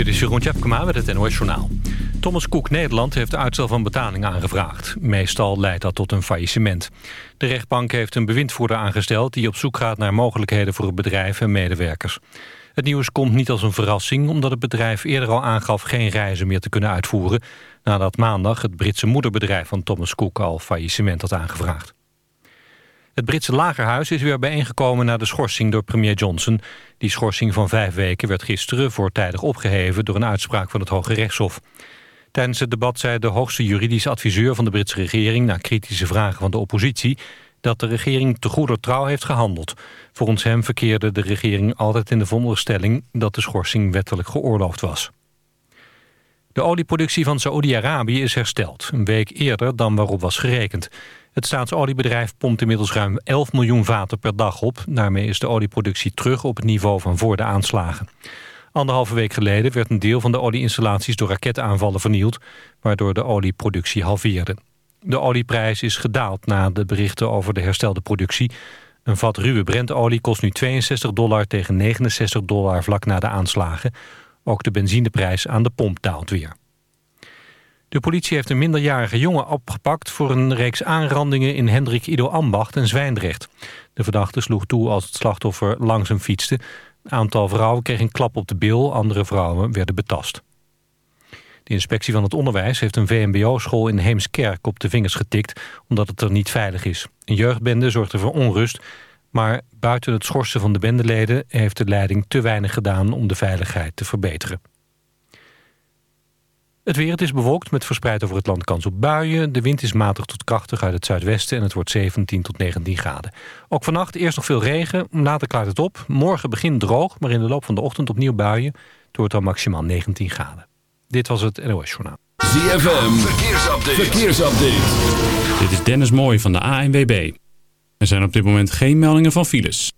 Dit is Jeroen Tjepkema met het NOS Journaal. Thomas Cook Nederland heeft uitstel van betaling aangevraagd. Meestal leidt dat tot een faillissement. De rechtbank heeft een bewindvoerder aangesteld... die op zoek gaat naar mogelijkheden voor het bedrijf en medewerkers. Het nieuws komt niet als een verrassing... omdat het bedrijf eerder al aangaf geen reizen meer te kunnen uitvoeren... nadat maandag het Britse moederbedrijf van Thomas Cook al faillissement had aangevraagd. Het Britse lagerhuis is weer bijeengekomen na de schorsing door premier Johnson. Die schorsing van vijf weken werd gisteren voortijdig opgeheven... door een uitspraak van het Hoge Rechtshof. Tijdens het debat zei de hoogste juridische adviseur van de Britse regering... na kritische vragen van de oppositie... dat de regering te goeder trouw heeft gehandeld. Volgens hem verkeerde de regering altijd in de veronderstelling... dat de schorsing wettelijk geoorloofd was. De olieproductie van Saoedi-Arabië is hersteld. Een week eerder dan waarop was gerekend. Het staatsoliebedrijf pompt inmiddels ruim 11 miljoen vaten per dag op. Daarmee is de olieproductie terug op het niveau van voor de aanslagen. Anderhalve week geleden werd een deel van de olieinstallaties door raketaanvallen vernield, waardoor de olieproductie halveerde. De olieprijs is gedaald na de berichten over de herstelde productie. Een vat ruwe Brentolie kost nu 62 dollar tegen 69 dollar vlak na de aanslagen. Ook de benzineprijs aan de pomp daalt weer. De politie heeft een minderjarige jongen opgepakt... voor een reeks aanrandingen in Hendrik Ido Ambacht en Zwijndrecht. De verdachte sloeg toe als het slachtoffer langs hem fietste. Een aantal vrouwen kregen een klap op de bil, andere vrouwen werden betast. De inspectie van het onderwijs heeft een VMBO-school in Heemskerk op de vingers getikt... omdat het er niet veilig is. Een jeugdbende zorgde voor onrust... maar buiten het schorsen van de bendeleden heeft de leiding te weinig gedaan om de veiligheid te verbeteren. Het weer, het is bewolkt met verspreid over het land kans op buien. De wind is matig tot krachtig uit het zuidwesten en het wordt 17 tot 19 graden. Ook vannacht eerst nog veel regen, later klaart het op. Morgen begint droog, maar in de loop van de ochtend opnieuw buien. Het wordt dan maximaal 19 graden. Dit was het NOS Journaal. ZFM, verkeersupdate. verkeersupdate. Dit is Dennis Mooij van de ANWB. Er zijn op dit moment geen meldingen van files.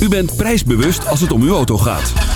U bent prijsbewust als het om uw auto gaat.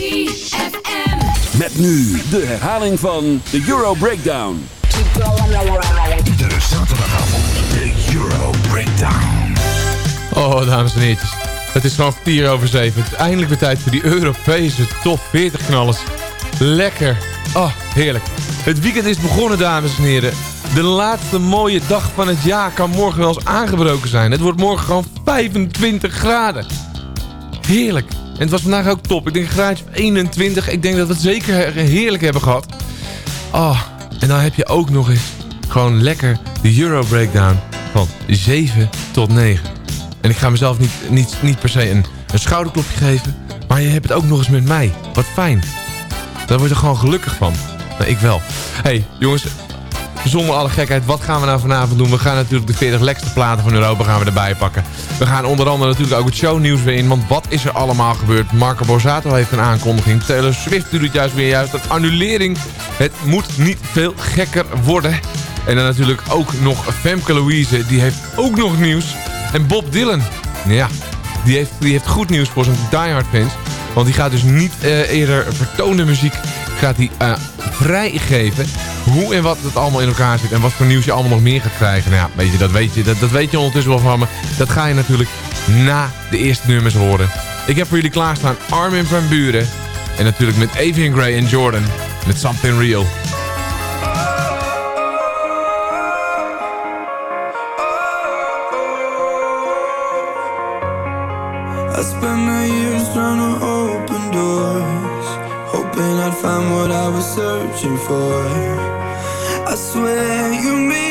ZFM. Met nu de herhaling van de Euro Breakdown. Iedere zaterdagavond de Euro Breakdown. Oh, dames en heren. Het is gewoon 4 over 7. Het is eindelijk weer tijd voor die Europese top 40 knallers. Lekker. Oh, heerlijk. Het weekend is begonnen, dames en heren. De laatste mooie dag van het jaar kan morgen wel eens aangebroken zijn. Het wordt morgen gewoon 25 graden. Heerlijk. En het was vandaag ook top. Ik denk een graadje 21. Ik denk dat we het zeker heerlijk hebben gehad. Oh, en dan heb je ook nog eens gewoon lekker de Euro Breakdown van 7 tot 9. En ik ga mezelf niet, niet, niet per se een, schouderklopje geven. Maar je hebt het ook nog eens met mij. Wat fijn. Daar word je gewoon gelukkig van. Nou, ik wel. hey, jongens, zonder alle gekheid, wat gaan we nou vanavond doen? We gaan natuurlijk de 40 lekste platen van Europa gaan we erbij pakken. We gaan onder andere natuurlijk ook het shownieuws weer in. Want wat is er allemaal gebeurd? Marco Borsato heeft een aankondiging. Taylor Swift doet het juist weer juist. Dat annulering. Het moet niet veel gekker worden. En dan natuurlijk ook nog Femke Louise. Die heeft ook nog nieuws. En Bob Dylan. Ja, die heeft, die heeft goed nieuws voor zijn diehard fans. Want die gaat dus niet uh, eerder vertoonde muziek gaat hij, uh, vrijgeven hoe en wat het allemaal in elkaar zit en wat voor nieuws je allemaal nog meer gaat krijgen. Nou ja, weet je, dat weet je, dat, dat weet je ondertussen wel van me. Dat ga je natuurlijk na de eerste nummers horen. Ik heb voor jullie klaarstaan Armin van Buren. En natuurlijk met Avian Grey en Jordan. Met Something Real. I spent my years trying to open doors Hoping I'd find what I was searching for swear you mean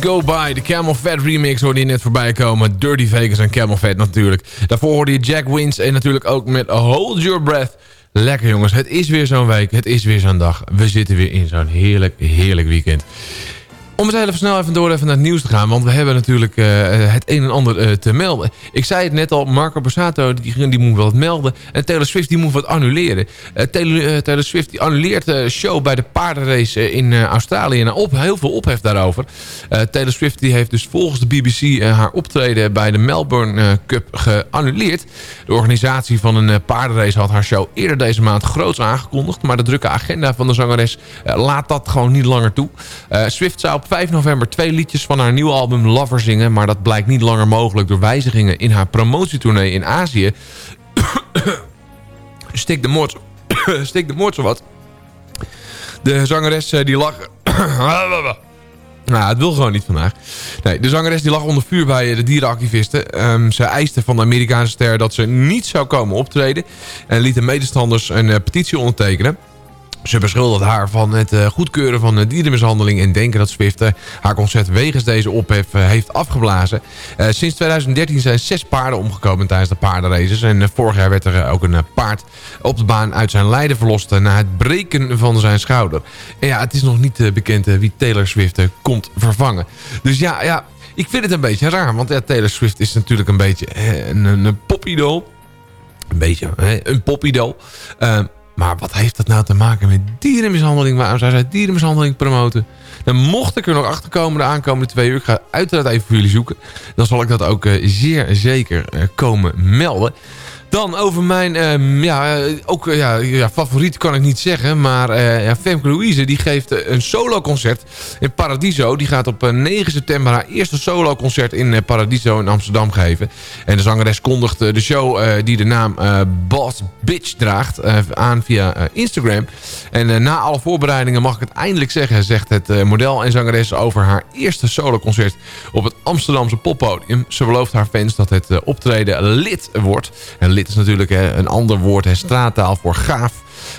Go By. De Camel Fat remix hoorde je net voorbij komen. Dirty Vegas en Camel Fat natuurlijk. Daarvoor hoorde je Jack Wins en natuurlijk ook met Hold Your Breath. Lekker jongens, het is weer zo'n week. Het is weer zo'n dag. We zitten weer in zo'n heerlijk, heerlijk weekend. Om eens even snel even door even naar het nieuws te gaan. Want we hebben natuurlijk eh, het een en ander eh, te melden. Ik zei het net al, Marco Borsato die, die moet wat melden. En Taylor Swift die moet wat annuleren. Eh, Taylor, Taylor Swift die annuleert de show bij de paardenrace in Australië. En op, heel veel ophef daarover. Taylor Swift die heeft dus volgens de BBC haar optreden bij de Melbourne Cup geannuleerd. De organisatie van een paardenrace had haar show eerder deze maand groots aangekondigd. Maar de drukke agenda van de zangeres laat dat gewoon niet langer toe. Swift zou op 5 november twee liedjes van haar nieuwe album Lover zingen. Maar dat blijkt niet langer mogelijk door wijzigingen in haar promotietournee in Azië. Stik de moord, stik de moord zowat. De zangeres eh, die lag... Nou, het wil gewoon niet vandaag. Nee, de zangeres die lag onder vuur bij de dierenactivisten. Ehm, ze eiste van de Amerikaanse ster dat ze niet zou komen optreden. En liet de medestanders een eh, petitie ondertekenen. Ze beschuldigt haar van het eh, goedkeuren van dierenmishandeling... en denken dat Swift eh, haar concert wegens deze ophef eh, heeft afgeblazen. Sinds 2013 zijn zes paarden omgekomen tijdens de paardenraces. En vorig jaar werd er ook een paard op de baan uit zijn lijden verlost... na het breken van zijn schouder. En ja, het is nog niet bekend wie Taylor Swift komt vervangen. Dus ja, ja, ik vind het een beetje raar. Want Taylor Swift is natuurlijk een beetje een, een, een beetje, hè, een popidool. Maar wat heeft dat nou te maken met dierenmishandeling? Waarom zou zij dierenmishandeling promoten? Dan mocht ik er nog achter komen de aankomende twee uur. Ik ga uiteraard even voor jullie zoeken. Dan zal ik dat ook eh, zeer zeker eh, komen melden. Dan over mijn, ehm, ja, eh, ook eh, ja, ja, favoriet kan ik niet zeggen. Maar eh ja, Femke Louise die geeft een soloconcert in Paradiso. Die gaat op eh, 9 september haar eerste soloconcert in Paradiso in Amsterdam geven. En de zangeres kondigt de show die de naam eh, Boss Bitch draagt aan via Instagram. En na alle voorbereidingen mag ik het eindelijk zeggen, zegt het model en zangeres over haar eerste soloconcert op het Amsterdamse poppodium. Ze belooft haar fans dat het optreden lid wordt. En lid is natuurlijk een ander woord, hè, straattaal voor gaaf.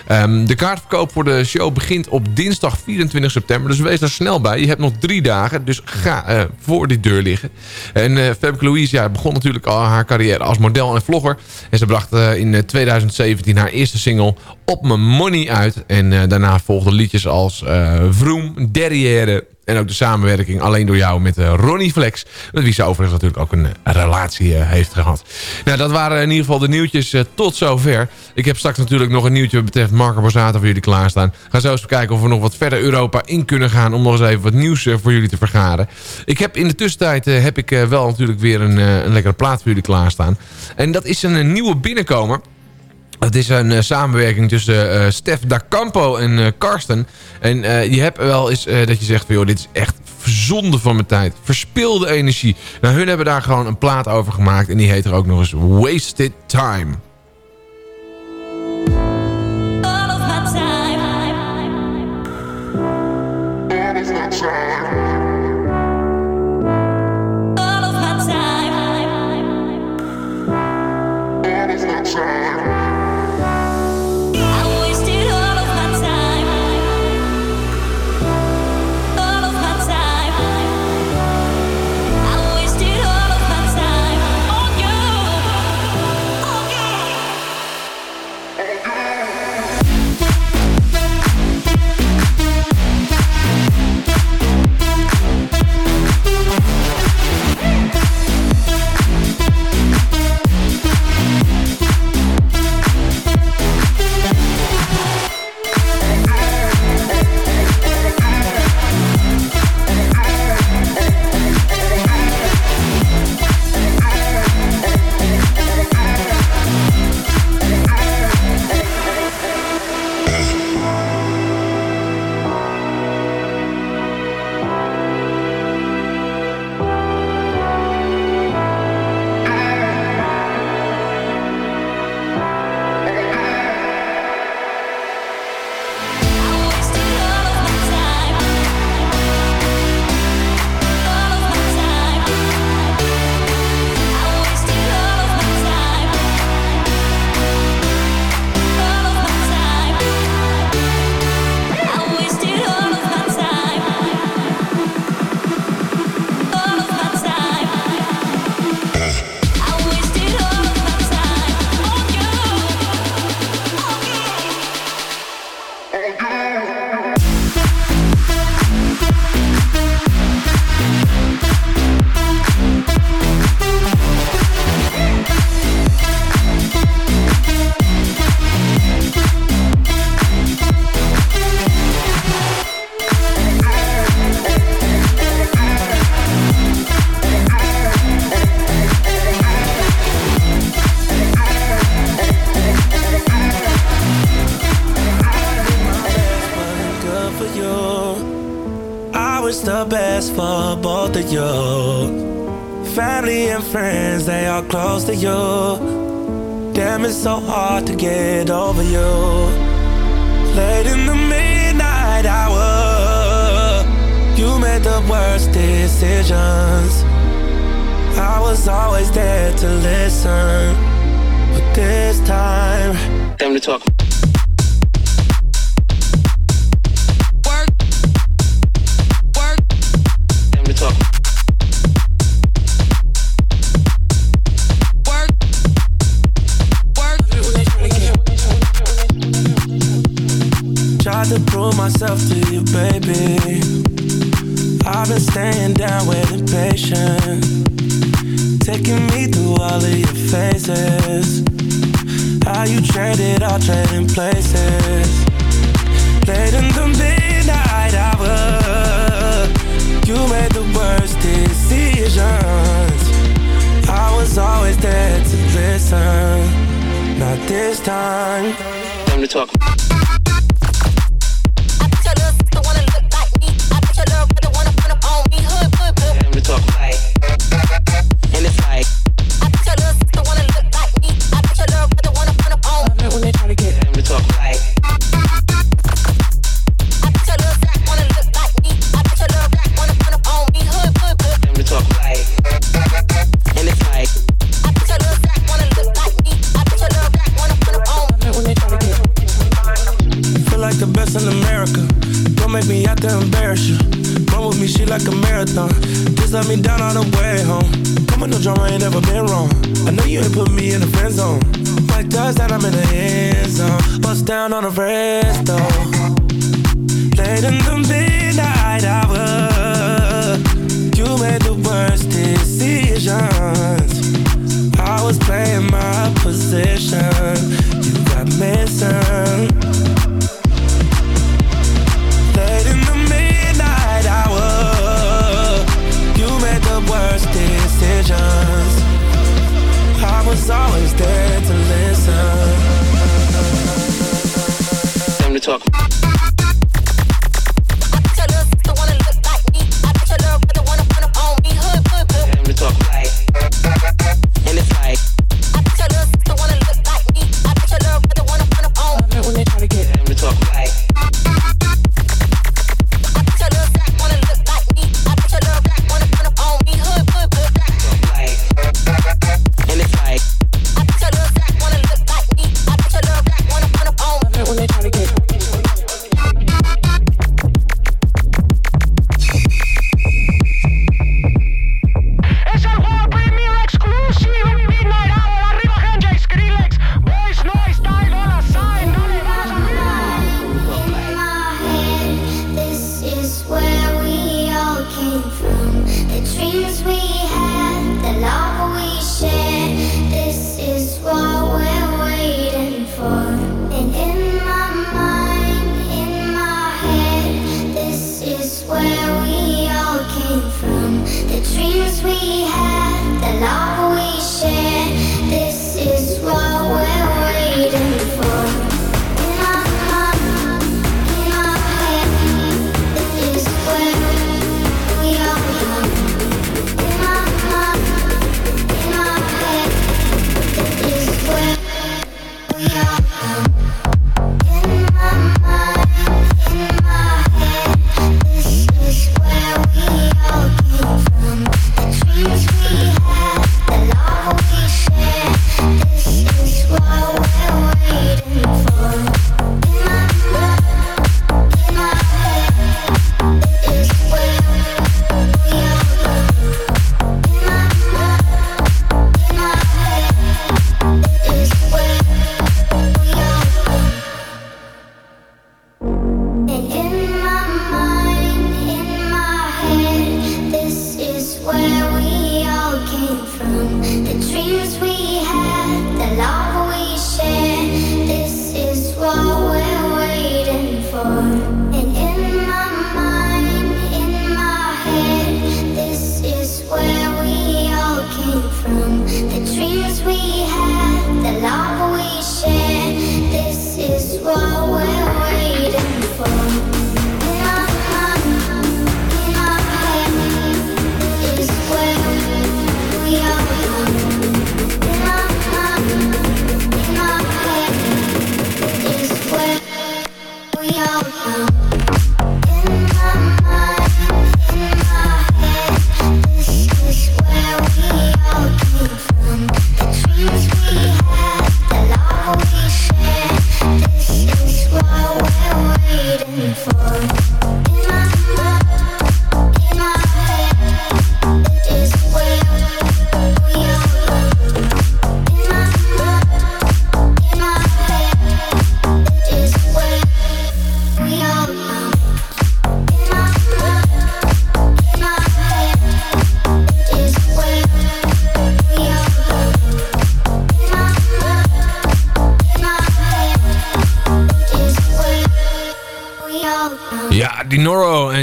Ehm, de kaartverkoop voor de show begint op dinsdag 24 september. Dus wees daar snel bij. Je hebt nog drie dagen. Dus ga eh, voor die deur liggen. En eh Femke Louise ja, begon natuurlijk al haar carrière als model en vlogger. En ze bracht eh, in eh, 2017 haar eerste single Op Mijn Money uit. En daarna volgden liedjes als Vroom, Derrière... En ook de samenwerking alleen door jou met eh, Ronnie Flex. Met wie ze overigens natuurlijk ook een, eh, relatie eh, heeft gehad. Nou, dat waren in ieder geval de nieuwtjes tot zover. Ik heb straks natuurlijk nog een nieuwtje wat betreft Marco Borsato voor jullie klaarstaan. Ga zo eens kijken of we nog wat verder Europa in kunnen gaan... om nog eens even wat nieuws voor jullie te vergaren. Ik heb in de tussentijd heb ik wel natuurlijk weer een, een lekkere plaat voor jullie klaarstaan. En dat is een, nieuwe binnenkomer. Het is een eh, samenwerking tussen eh Stef Da Campo en eh, Karsten. En eh, je hebt wel eens eh, dat je zegt van... joh, dit is echt zonde van mijn tijd. Verspilde energie. Nou, hun hebben daar gewoon een plaat over gemaakt. En die heet er ook nog eens Wasted Time. All of my time. All of my time. places. Late in the midnight hour You made the worst decisions. I was always there to listen Not this time. Time to talk. Time to talk.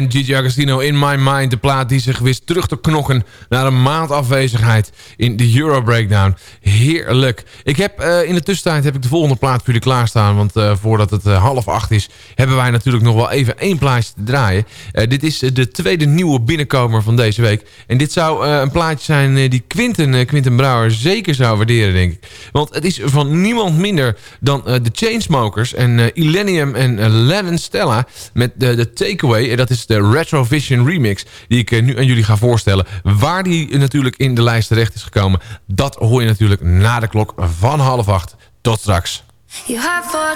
Gigi Agostino in My Mind. De plaat die zich wist terug te knokken naar een maand afwezigheid in de Euro Breakdown. Heerlijk. Ik heb eh, in de tussentijd heb ik de volgende plaat voor jullie klaarstaan. Want eh, voordat het eh, half acht is, hebben wij natuurlijk nog wel even één plaatje te draaien. Dit is de tweede nieuwe binnenkomer van deze week. En dit zou een plaatje zijn die Quinten, Quinten Brouwer zeker zou waarderen, denk ik. Want het is van niemand minder dan de Chainsmokers en Illenium en Lennon Stella met de, de Takeaway. En dat is de Retrovision remix die ik eh, nu aan jullie ga voorstellen. Waar die natuurlijk in de lijst terecht is gekomen, dat hoor je natuurlijk na de klok van half acht. Tot straks. You have yeah,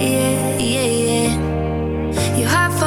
yeah, yeah. You have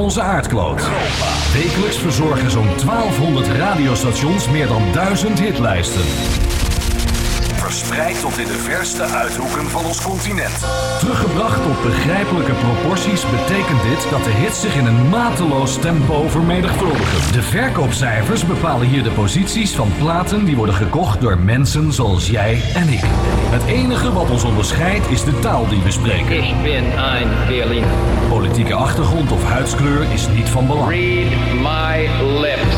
Onze aardkloot. Wekelijks verzorgen zo'n 1200 radiostations meer dan 1000 hitlijsten. Verspreid tot in de verste uithoeken van ons continent. Teruggebracht begrijpelijke proporties betekent dit dat de hits zich in een mateloos tempo vermenigvuldigen. De verkoopcijfers bepalen hier de posities van platen die worden gekocht door mensen zoals jij en ik. Het enige wat ons onderscheidt is de taal die we spreken. Ik ben een Berliner. Politieke achtergrond of huidskleur is niet van belang. Read my lips.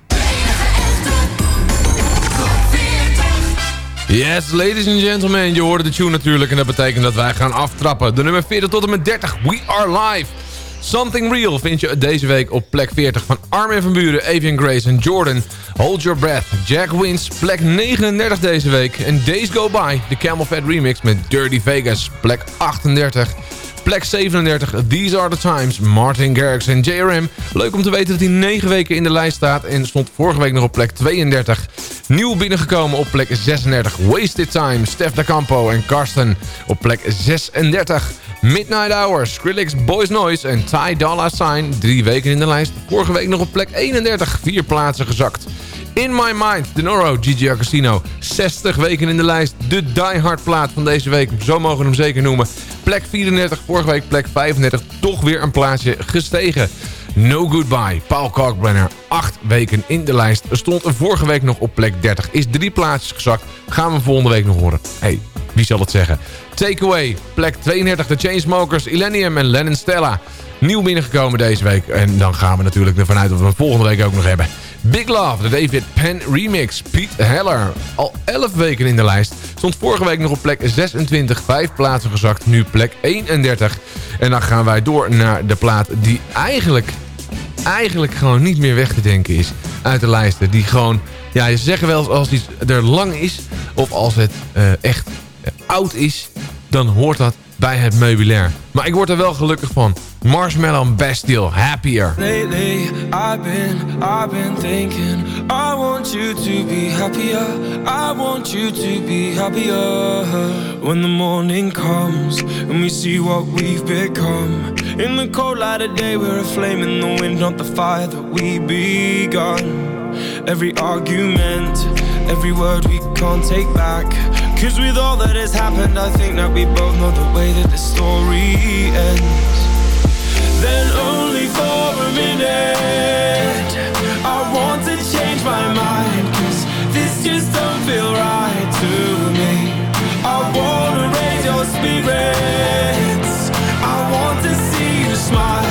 Yes, ladies and gentlemen, je hoorde de tune natuurlijk en dat betekent dat wij gaan aftrappen. De nummer 40 tot en met 30, We Are Live. Something Real vind je deze week op plek 40 van Armin van Buren, Avian Grace en Jordan. Hold Your Breath, Jack Wins, plek 39 deze week. En Days Go By, de Camel Fat remix met Dirty Vegas, plek 38. Plek 37, These Are The Times, Martin Garrix en JRM. Leuk om te weten dat hij 9 weken in de lijst staat en stond vorige week nog op plek 32. Nieuw binnengekomen op plek 36, Wasted Time, Stef da Campo en Karsten op plek 36. Midnight Hour, Skrillex, Boys Noise en Ty Dolla Sign. Drie weken in de lijst. Vorige week nog op plek 31. Vier plaatsen gezakt. In My Mind, De Noro, Gigi Agostino. 60 weken in de lijst. De Die Hard plaat van deze week. Zo mogen we hem zeker noemen. Plek 34, vorige week plek 35. Toch weer een plaatsje gestegen. No Goodbye, Paul Kalkbrenner. Acht weken in de lijst. Stond vorige week nog op plek 30. Is drie plaatsjes gezakt. Gaan we volgende week nog horen. hey, wie zal het zeggen? Takeaway, plek 32. De Chainsmokers, Illenium en Lennon Stella. Nieuw binnengekomen deze week. En dan gaan we natuurlijk ervan uit dat we hem volgende week ook nog hebben. Big Love, de David Penn remix. Pete Heller, al 11 weken in de lijst. Stond vorige week nog op plek 26, 5 plaatsen gezakt. Nu plek 31. En dan gaan wij door naar de plaat die eigenlijk, eigenlijk gewoon niet meer weg te denken is. Uit de lijsten. Die gewoon, ja, ze zeggen wel als iets er lang is. Of als het eh, echt eh, oud is. Dan hoort dat bij het meubilair. Maar ik word er wel gelukkig van. Marshmallow Bastille, Happier. Lately, I've been, I've been thinking. I want you to be happier. I want you to be happier. When the morning comes and we see what we've become. In the cold light of day, we're a flame in the wind, not the fire that we begun. Every argument, every word we can't take back. Cause with all that has happened, I think that we both know the way that the story ends. Then only for a minute I want to change my mind Cause this just don't feel right to me. I wanna raise your spirits. I want to see you smile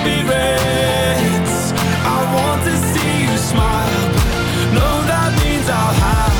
spirits. I want to see you smile. No, that means I'll have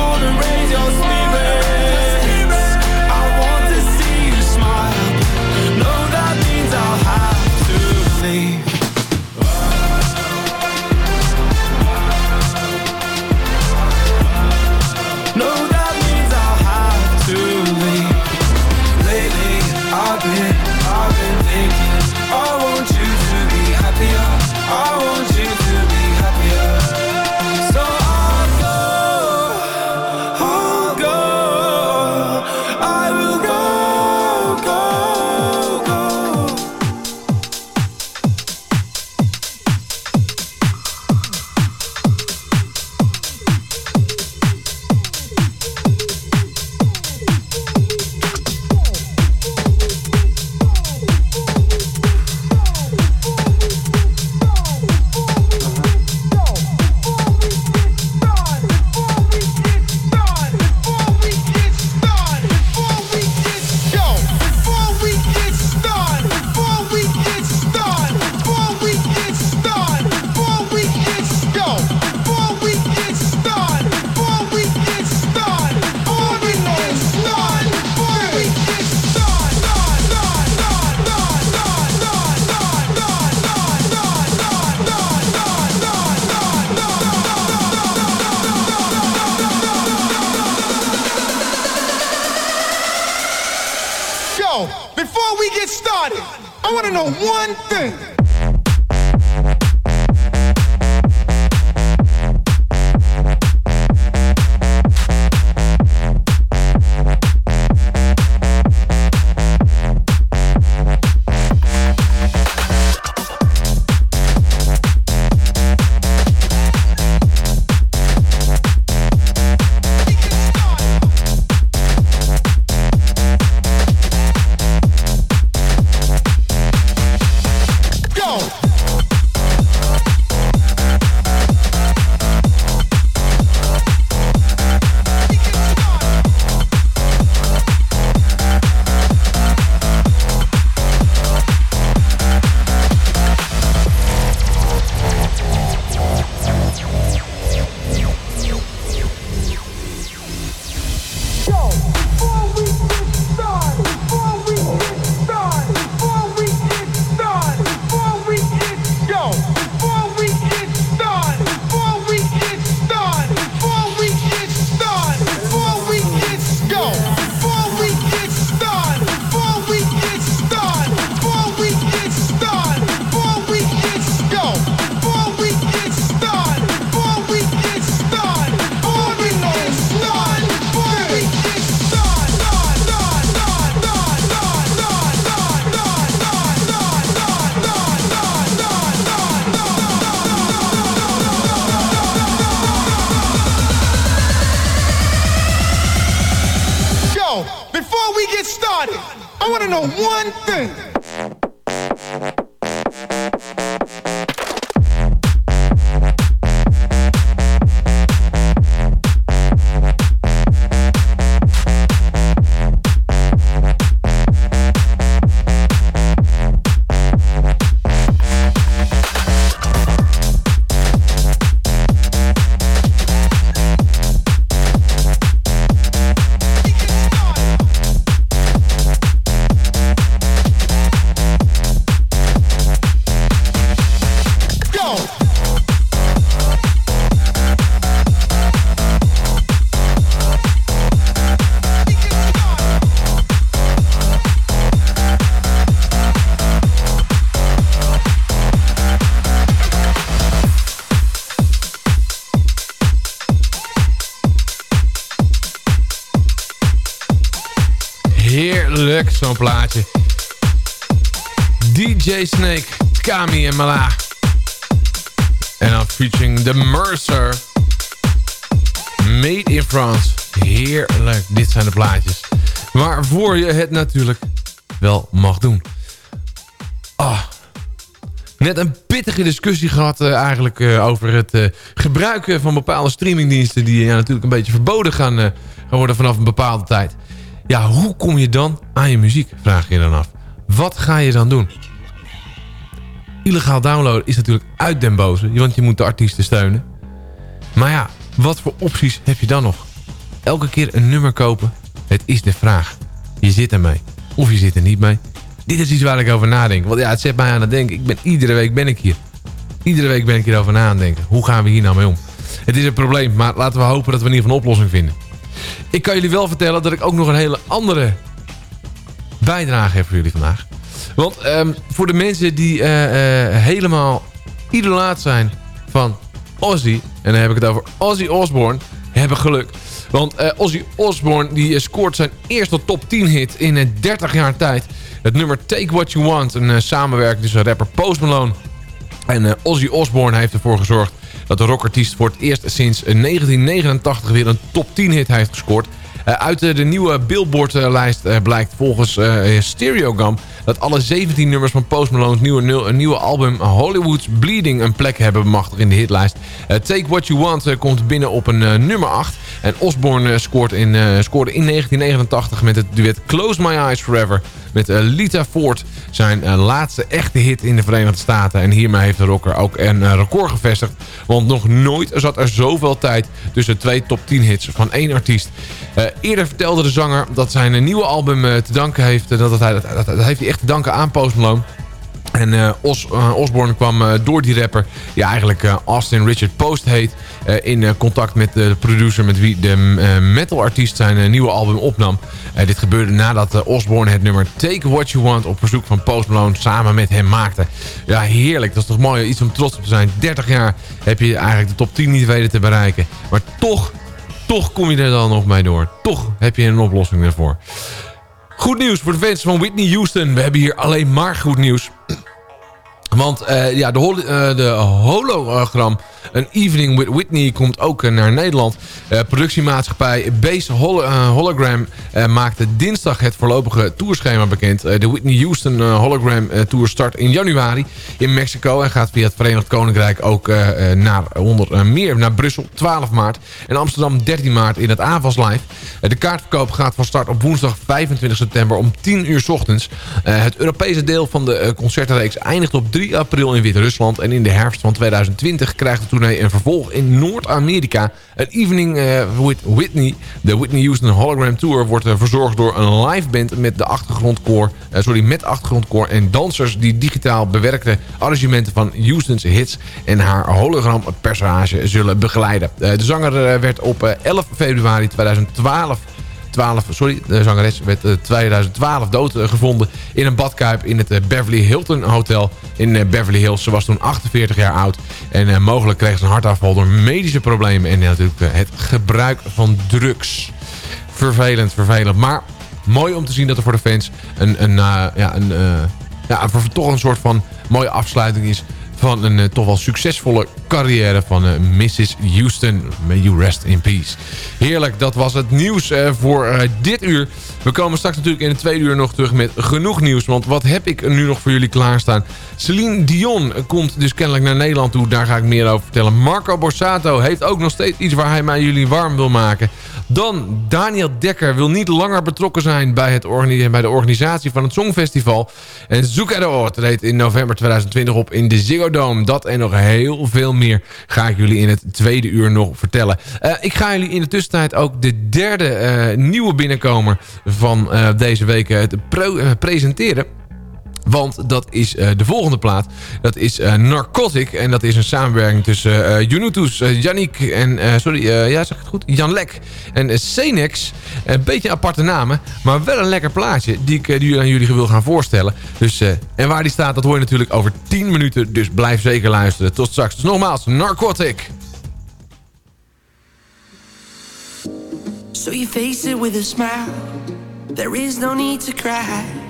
Zo'n plaatje. DJ Snake, Kami en Mala. En dan featuring The Mercer. Made in France. Heerlijk, dit zijn de plaatjes. Waarvoor je het natuurlijk wel mag doen. Ah. Net een pittige discussie gehad eh, eigenlijk eh, over het eh, gebruiken van bepaalde streamingdiensten... die natuurlijk een beetje verboden gaan, gaan worden vanaf een bepaalde tijd. Ja, hoe kom je dan aan je muziek, vraag je dan af. Wat ga je dan doen? Illegaal downloaden is natuurlijk uit den boze, want je moet de artiesten steunen. Maar ja, wat voor opties heb je dan nog? Elke keer een nummer kopen, het is de vraag. Je zit ermee, of je zit er niet mee. Dit is iets waar ik over nadenk, want ja, het zet mij aan het denken. Ik ben, iedere week ben ik hier. Iedere week ben ik hierover na aan denken. Hoe gaan we hier nou mee om? Het is een probleem, maar laten we hopen dat we in ieder geval een oplossing vinden. Ik kan jullie wel vertellen dat ik ook nog een hele andere bijdrage heb voor jullie vandaag. Want ehm, voor de mensen die eh, eh, helemaal idolaat zijn van Ozzy... en dan heb ik het over Ozzy Osbourne, hebben geluk. Want eh, Ozzy Osbourne die, scoort zijn eerste top 10 hit in eh, 30 jaar tijd. Het nummer Take What You Want, een samenwerking tussen rapper Post Malone en Ozzy Osbourne heeft ervoor gezorgd dat de rockartiest voor het eerst sinds eh, 1989 weer een top 10 hit heeft gescoord. Eh, uit de nieuwe Billboard-lijst eh, blijkt volgens eh, Stereogam dat alle 17 nummers van Post Malone's nieuwe, nieuwe album Hollywood's Bleeding een plek hebben bemachtigd in de hitlijst. Take What You Want komt binnen op een nummer 8. En scoort in, scoorde in 1989 met het duet Close My Eyes Forever met Lita Ford zijn laatste echte hit in de Verenigde Staten. En hiermee heeft de rocker ook een record gevestigd. Want nog nooit zat er zoveel tijd tussen twee top 10 hits van één artiest. Eerder vertelde de zanger dat zijn nieuwe album eh, te danken heeft. eh, dat, het hij, dat, dat, dat heeft hij echt te danken aan Post Malone. En eh, Os, Osborne kwam door die rapper, die eigenlijk Austin Richard Post heet... in contact met de producer met wie de metalartiest zijn nieuwe album opnam. Dit gebeurde nadat Osborne het nummer Take What You Want... op verzoek van Post Malone samen met hem maakte. Ja, heerlijk. Dat is toch mooi, iets om trots op te zijn. 30 jaar heb je eigenlijk de top 10 niet weten te bereiken. Maar toch, toch kom je er dan nog mee door. Toch heb je een oplossing ervoor. Goed nieuws voor de fans van Whitney Houston. We hebben hier alleen maar goed nieuws. Want eh, ja, de, eh, de hologram, een evening with Whitney, komt ook eh, naar Nederland. Eh, productiemaatschappij Base Hol Hologram maakte dinsdag het voorlopige tourschema bekend. De Whitney Houston Hologram Tour start in januari in Mexico... en gaat via het Verenigd Koninkrijk ook naar, onder meer naar Brussel, 12 maart... en Amsterdam 13 maart in het AVAS Live. De kaartverkoop gaat van start op woensdag 25 september om 10 uur 's ochtends. Het Europese deel van de concertenreeks eindigt op 3 april in Wit-Rusland... en in de herfst van 2020 krijgt de tournee een vervolg in Noord-Amerika. Een evening eh, with Whitney, de Whitney Houston Hologram Tour... wordt eh, verzorgd door een live band met de achtergrondkoor, eh, sorry, met achtergrondkoor en dansers... die digitaal bewerkte arrangementen van Houston's hits... en haar hologram personage zullen begeleiden. De zanger werd op eh, 11 februari 2012 12, sorry, de zangeres werd eh, 2012 dood eh, in een badkuip in het eh, Beverly Hilton Hotel in Beverly Hills. Ze was toen 48 jaar oud en mogelijk kreeg ze een hartaanval door medische problemen en natuurlijk het gebruik van drugs. Vervelend, vervelend. Maar mooi om te zien dat er voor de fans een, een, ja, een, ja, toch een soort van mooie afsluiting is van een eh, toch wel succesvolle carrière van eh, Mrs. Houston. May you rest in peace. Heerlijk, dat was het nieuws eh, voor dit uur. We komen straks natuurlijk in het tweede uur nog terug met genoeg nieuws. Want wat heb ik nu nog voor jullie klaarstaan? Celine Dion komt dus kennelijk naar Nederland toe. Daar ga ik meer over vertellen. Marco Borsato heeft ook nog steeds iets waar hij mij jullie warm wil maken. Dan Daniel Dekker wil niet langer betrokken zijn bij, het bij de organisatie van het Songfestival. En Zucchero treedt in november 2020 op in de Ziggo Dome. Dat en nog heel veel meer ga ik jullie in het tweede uur nog vertellen. Eh, ik ga jullie in de tussentijd ook de derde eh, nieuwe binnenkomer van eh, deze week presenteren. Want dat is eh, de volgende plaat. Dat is eh, Narcotic. En dat is een samenwerking tussen eh Junutus, Yannick en... sorry, ja zeg het goed? Jan Lek en uh, Cenex. Een beetje aparte namen. Maar wel een lekker plaatje die ik die aan jullie wil gaan voorstellen. Dus, en waar die staat, dat hoor je natuurlijk over 10 minuten. Dus blijf zeker luisteren. Tot straks. Dus nogmaals, Narcotic. So you face it with a smile. There is no need to cry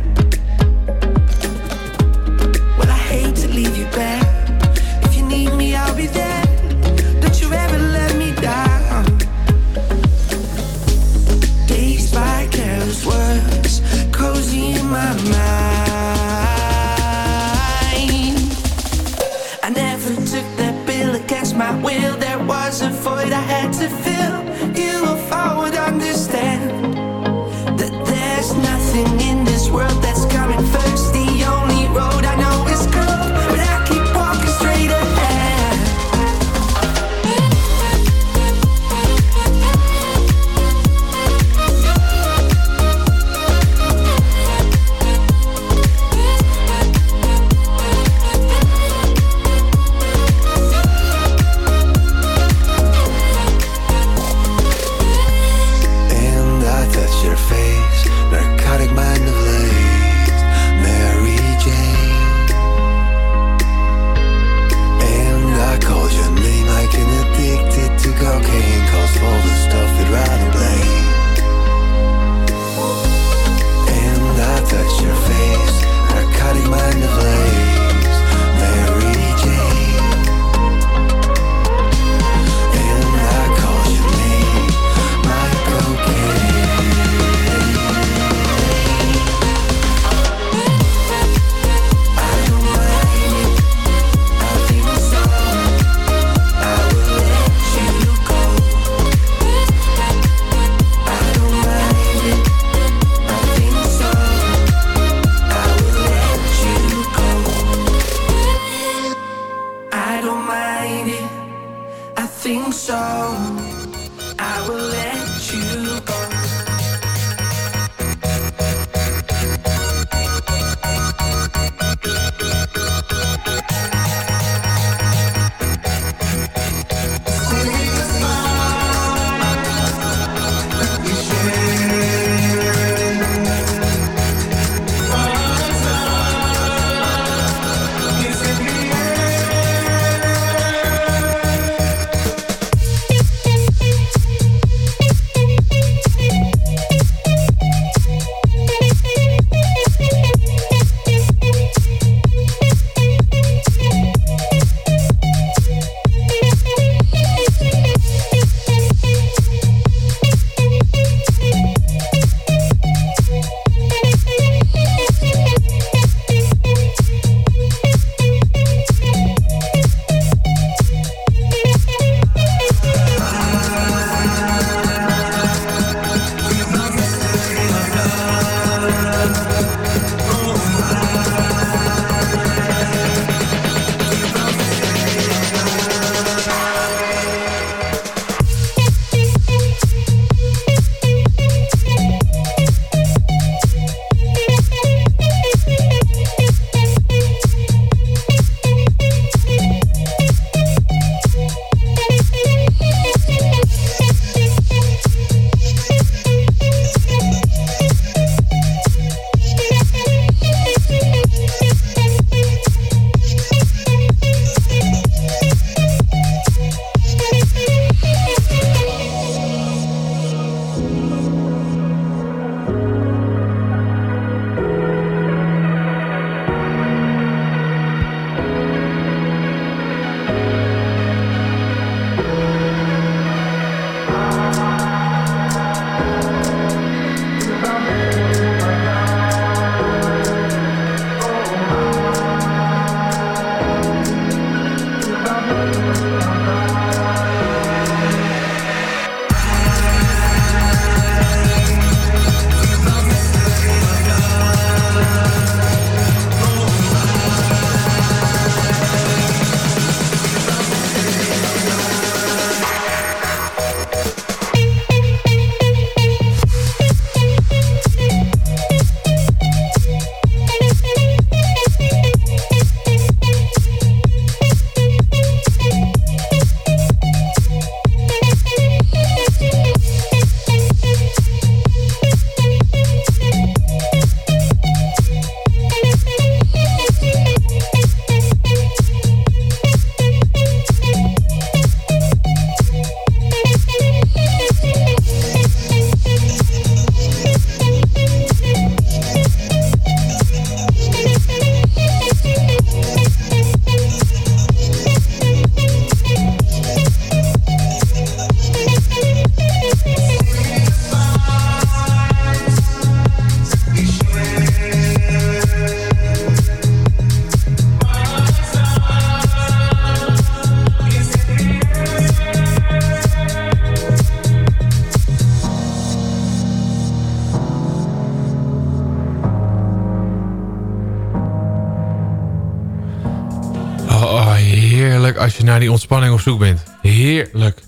Die ontspanning op zoek bent. Heerlijk.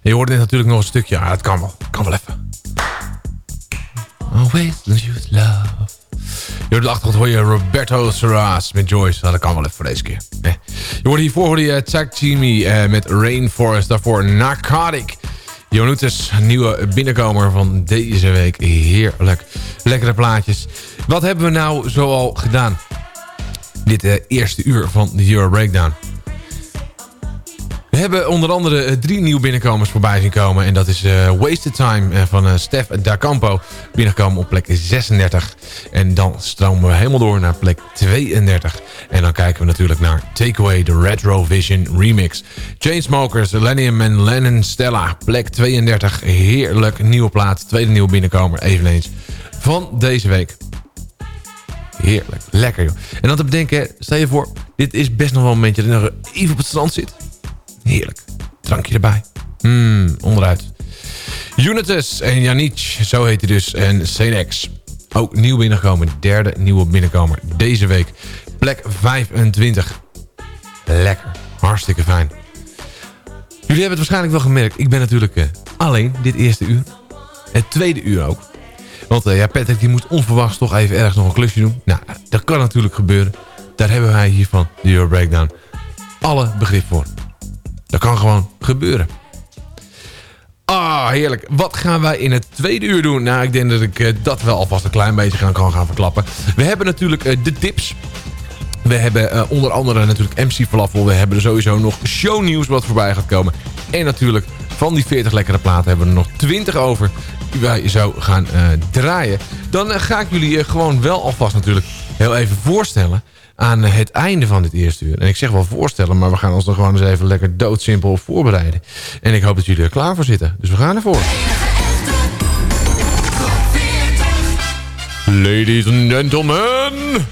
Je hoort dit natuurlijk nog een stukje. Ah, dat kan wel. Kan wel even. Always love. Je hoort de achtergrond hoor je Roberto Serras met Joyce. Nou, dat kan wel even voor deze keer. Eh. Je hoort hiervoor hoor je Zach Jimmy eh, met Rainforest. Daarvoor Narcotic. Jonutus, nieuwe binnenkomer van deze week. Heerlijk. Lekkere plaatjes. Wat hebben we nou zoal gedaan? Dit eh, eerste uur van de Euro Breakdown. We hebben onder andere eh, drie nieuwe binnenkomers voorbij zien komen. En dat is eh, Wasted Time eh, van Stef Da Campo. Binnengekomen op plek 36. En dan stromen we helemaal door naar plek 32. En dan kijken we natuurlijk naar Takeaway, de Retro Vision Remix. Chainsmokers, Lennium en Lennon Stella. Plek 32. Heerlijk nieuwe plaat. Tweede nieuwe binnenkomer eveneens van deze week. Heerlijk. Lekker joh. En dan te bedenken, stel je voor, dit is best nog wel een momentje dat je nog even op het strand zit. Heerlijk. Drankje erbij. Mmm, onderuit. Unitus en Janic, zo heet hij dus. En CNX. Ook nieuw binnengekomen. Derde nieuwe binnenkomer deze week. Plek 25. Lekker. Hartstikke fijn. Jullie hebben het waarschijnlijk wel gemerkt. Ik ben natuurlijk eh, alleen dit eerste uur. Het tweede uur ook. Want eh, ja, Patrick die moet onverwachts toch even ergens nog een klusje doen. Nou, dat kan natuurlijk gebeuren. Daar hebben wij hier van de Breakdown alle begrip voor. Dat kan gewoon gebeuren. Ah, heerlijk. Wat gaan wij in het tweede uur doen? Nou, ik denk dat ik eh, dat wel alvast een klein beetje gaan, kan gaan verklappen. We hebben natuurlijk eh, de tips. We hebben eh, onder andere natuurlijk MC Falafel. We hebben er sowieso nog shownieuws wat voorbij gaat komen. En natuurlijk van die 40 lekkere platen hebben we er nog 20 over. Die wij zo gaan draaien. Dan ga ik jullie gewoon wel alvast natuurlijk heel even voorstellen aan het einde van dit eerste uur. En ik zeg wel voorstellen, maar we gaan ons er gewoon eens even lekker doodsimpel voorbereiden. En ik hoop dat jullie er klaar voor zitten. Dus we gaan ervoor. Ladies and gentlemen,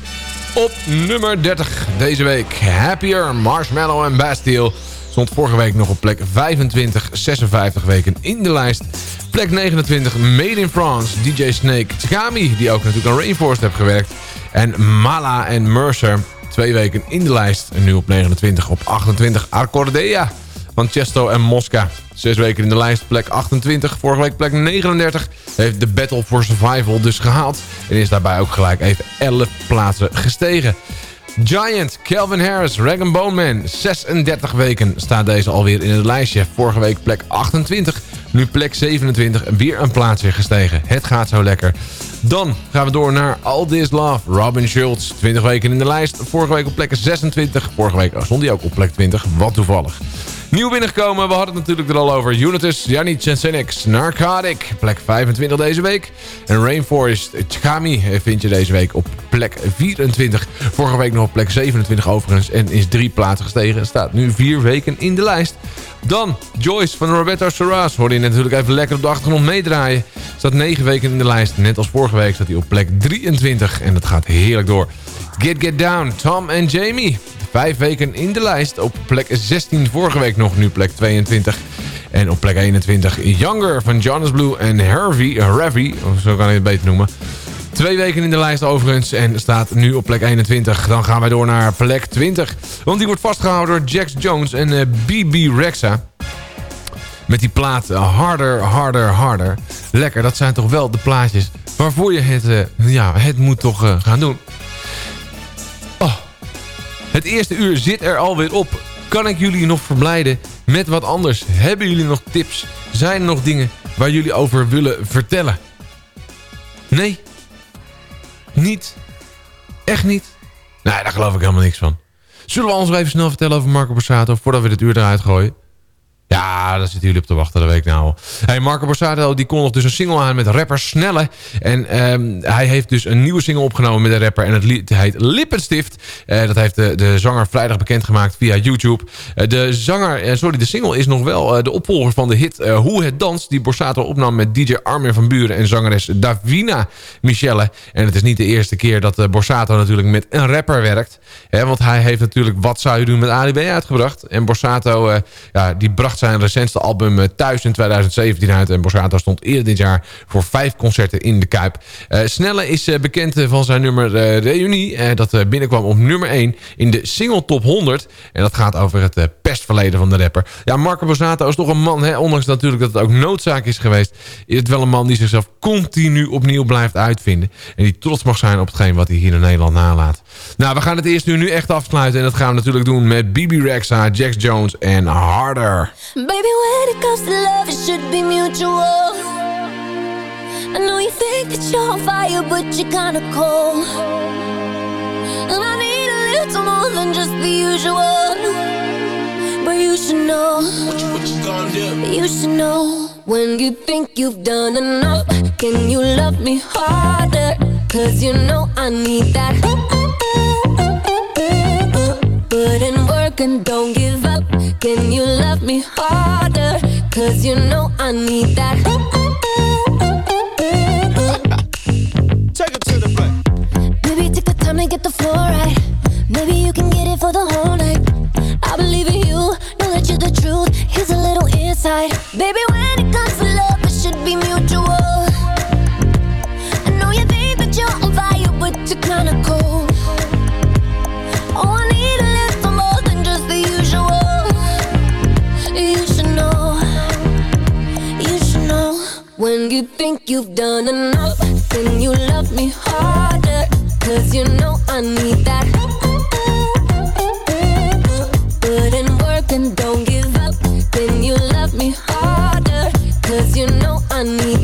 op nummer 30 deze week. Happier, Marshmallow en Bastille. Stond vorige week nog op plek 25, 56 weken in de lijst. Plek 29, Made in France, DJ Snake. Tsugami, die ook natuurlijk aan Rainforest heeft gewerkt. En Mala en Mercer, twee weken in de lijst. En nu op 29, op 28, Arcordea van Chesto en Mosca. Zes weken in de lijst, plek 28. Vorige week plek 39. Heeft de Battle for Survival dus gehaald. En is daarbij ook gelijk even 11 plaatsen gestegen. Giant, Calvin Harris, Rag Bone Man. 36 weken staat deze alweer in het lijstje. Vorige week plek 28. Nu plek 27. Weer een plaatsje gestegen. Het gaat zo lekker. Dan gaan we door naar All This Love. Robin Schultz, 20 weken in de lijst. Vorige week op plek 26. Vorige week stond hij ook op plek 20. Wat toevallig. Nieuw binnengekomen, we hadden het natuurlijk er al over. Unitus, Yannick Sensenix, Narcotic, plek 25 deze week. En Rainforest, Chami vind je deze week op plek 24. Vorige week nog op plek 27 overigens en is drie plaatsen gestegen. Staat nu vier weken in de lijst. Dan Joyce van Roberto Serras. Hoorde je natuurlijk even lekker op de achtergrond meedraaien. Staat negen weken in de lijst. Net als vorige week staat hij op plek 23. En dat gaat heerlijk door. Get Get Down, Tom en Jamie. Vijf weken in de lijst. Op plek 16 vorige week nog, nu plek 22. En op plek 21 Younger van Jonas Blue en Harvey, Ravi, zo kan je het beter noemen. Twee weken in de lijst overigens en staat nu op plek 21. Dan gaan wij door naar plek 20. Want die wordt vastgehouden door Jax Jones en eh, BB Rexa. Met die plaat eh, Harder, Harder, Harder. Lekker, dat zijn toch wel de plaatjes waarvoor je het, eh, ja, het moet toch eh, gaan doen. Oh, het eerste uur zit er alweer op. Kan ik jullie nog verblijden met wat anders? Hebben jullie nog tips? Zijn er nog dingen waar jullie over willen vertellen? Nee? Niet? Echt niet? Nee, daar geloof ik helemaal niks van. Zullen we ons even snel vertellen over Marco Borsato... voordat we dit uur eruit gooien? Ja, daar zitten jullie op te wachten, dat weet ik nou. Hey, Marco Borsato die kondigt dus een single aan met rapper Snelle. En ehm, hij heeft dus een nieuwe single opgenomen met de rapper. En het lied heet Lippenstift. Eh, dat heeft de, de zanger vrijdag bekendgemaakt via YouTube. Eh, de zanger, eh, sorry, de single is nog wel de opvolger van de hit Hoe het danst. Die Borsato opnam met DJ Armin van Buren en zangeres Davina Michelle. En het is niet de eerste keer dat Borsato natuurlijk met een rapper werkt. Hè, want hij heeft natuurlijk Wat zou je doen met ADB uitgebracht. En Borsato, ja, die bracht zijn recentste album eh, thuis in 2017 uit. En Borsato stond eerder dit jaar voor vijf concerten in de Kuip. Eh, Snelle is eh, bekend van zijn nummer Reunie. dat binnenkwam op nummer 1 in de single top 100. En dat gaat over het pestverleden van de rapper. Ja, Marco Borsato is toch een man, hè, ondanks natuurlijk dat het ook noodzaak is geweest... is het wel een man die zichzelf continu opnieuw blijft uitvinden. En die trots mag zijn op hetgeen wat hij hier in Nederland nalaat. Nou, we gaan het eerst nu, nu echt afsluiten. En dat gaan we natuurlijk doen met Bibi Rexa, Jax Jones en Harder. Baby, when it comes to love, it should be mutual. I know you think that you're on fire, but you're kinda cold. And I need a little more than just the usual. But you should know. What you, what you gonna do? You should know. When you think you've done enough, can you love me harder? Cause you know I need that. Put work and don't give up. Can you love me harder? Cause you know I need that. Take it to the back. Maybe take the time to get the floor right. Maybe you can get it for the whole night. I believe in you, know that you're the truth. Here's a little insight. Baby, when it comes to love, it should be mutual. When you think you've done enough, then you love me harder. Cause you know I need that. Put in work and don't give up. Then you love me harder. Cause you know I need